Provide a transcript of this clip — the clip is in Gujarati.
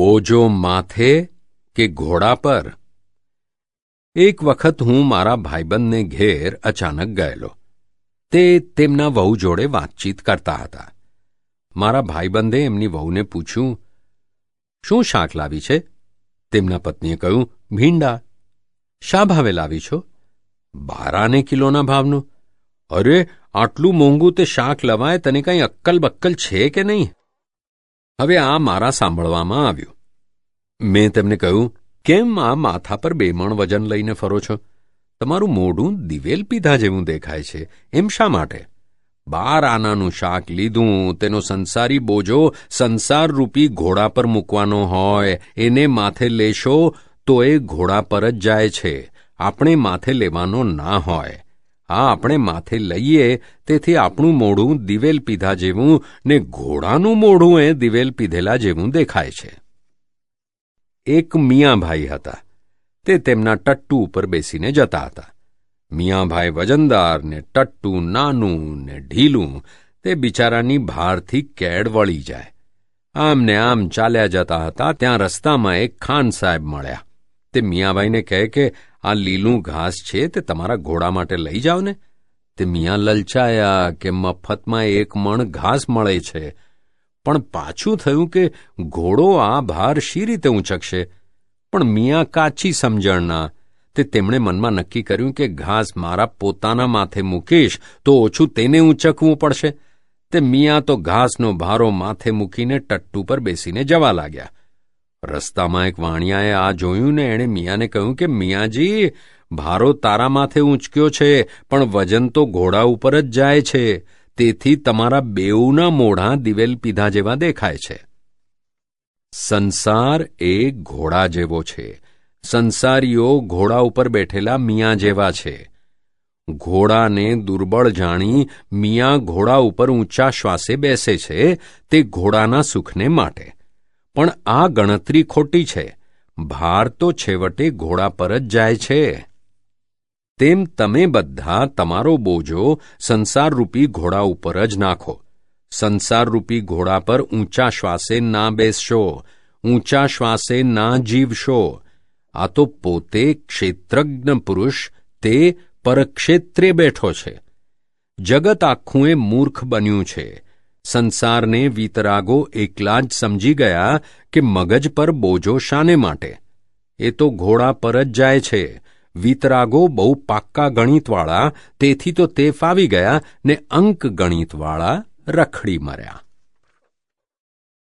બોજો માથે કે ઘોડા પર? એક વખત હું મારા ભાઈબંધને ઘેર અચાનક ગયેલો. તે તેમના વહુ જોડે વાતચીત કરતા હતા. મારા ભાઈબંધે એમની વહુને પૂછ્યું, શું શાક લાવી છે? તેમના પત્નીએ કહ્યું, ભીંડા. શા ભાવે લાવી છો? બારાને કિલોના ભાવનું. અરે, આટલું મોંઘું તે શાક લવાય, તને કંઈ અક્કલ બક્કલ છે કે નહીં? હવે આ મારા સાંભળવામાં આવ્યું. મેં તેમને કહ્યું, કેમ આ માથા પર બેમણ વજન લઈને ફરો છો? તમારું મોઢું દિવેલ પીધા જેવું દેખાય છે. એમ શા માટે? બાર આનાનું શાક લીધું, તેનો સંસારી બોજો સંસારરૂપી ઘોડા પર મૂકવાનો હોય. એને માથે લેશો તો એ ઘોડા પર જ જાય છે. આપણે માથે લેવાનો ના હોય. આ આપણે માથે લઈએ, તેથી આપણું મોઢું દિવેલ પીધા જેવું ને ઘોડાનું મોઢું એ દિવેલ પીધેલા જેવું દેખાય છે. એક મિયાભાઈ હતા. તે તેમના ટટ્ટુ ઉપર બેસીને જતા હતા. મિયાભાઈ વજનદાર ને ટટ્ટુ નાનું ને ઢીલું, તે બિચારાની ભારથી કેડ વળી જાય. આમ ને આમ ચાલ્યા જતા હતા, ત્યાં રસ્તામાં એક ખાન સાહેબ મળ્યા. તે મિયાભાઈને કહે કે, આ લીલું ઘાસ છે તે તમારા ઘોડા માટે લઈ જાઓ ને. તે મિયાં લલચાયા કે, મફતમાં એક મણ ઘાસ મળે છે. પણ પાછું થયું કે, ઘોડો આ ભાર શી રીતે ઊંચકશે? પણ મિયાં કાચી સમજણના. તે તેમણે મનમાં નક્કી કર્યું કે, ઘાસ મારા પોતાના માથે મૂકીશ તો ઓછું તેને ઊંચકવું પડશે. તે મિયાં તો ઘાસનો ભારો માથે મૂકીને ટટ્ટુ પર બેસીને જવા લાગ્યા. રસ્તામાં એક વાણિયાએ આ જોયું ને એણે મિયાને કહ્યું કે, મિયાજી, ભારો તારા માથે ઊંચક્યો છે, પણ વજન તો ઘોડા ઉપર જ જાય છે. તેથી તમારા બેઉના મોઢા દિવેલ પીધા જેવા દેખાય છે. સંસાર એ ઘોડા જેવો છે. સંસારીઓ ઘોડા ઉપર બેઠેલા મિયા જેવા છે. ઘોડાને દુર્બળ જાણી મિયા ઘોડા ઉપર ઊંચા શ્વાસે બેસે છે, તે ઘોડાના સુખને માટે. પણ આ ગણતરી ખોટી છે. ભાર તો છેવટે ઘોડા પર જ જાય છે. તેમ તમે બધા તમારો બોજો સંસારરૂપી ઘોડા ઉપર જ નાખો. સંસારરૂપી ઘોડા પર ઊંચા શ્વાસે ના બેસશો. ઊંચા શ્વાસે ના જીવશો. આ તો પોતે ક્ષેત્રજ્ઞ પુરુષ તે પરક્ષેત્રે બેઠો છે. જગત આખું એ મૂર્ખ બન્યું છે. સંસારને વીતરાગો એકલા જ સમજી ગયા કે મગજ પર બોજો શાને માટે. એ તો ઘોડા પર જ જાય છે. વીતરાગો બહુ પાક્કા ગણિતવાળા, તેથી તો તે ફાવી ગયા ને અંક ગણિતવાળા રખડી મર્યા.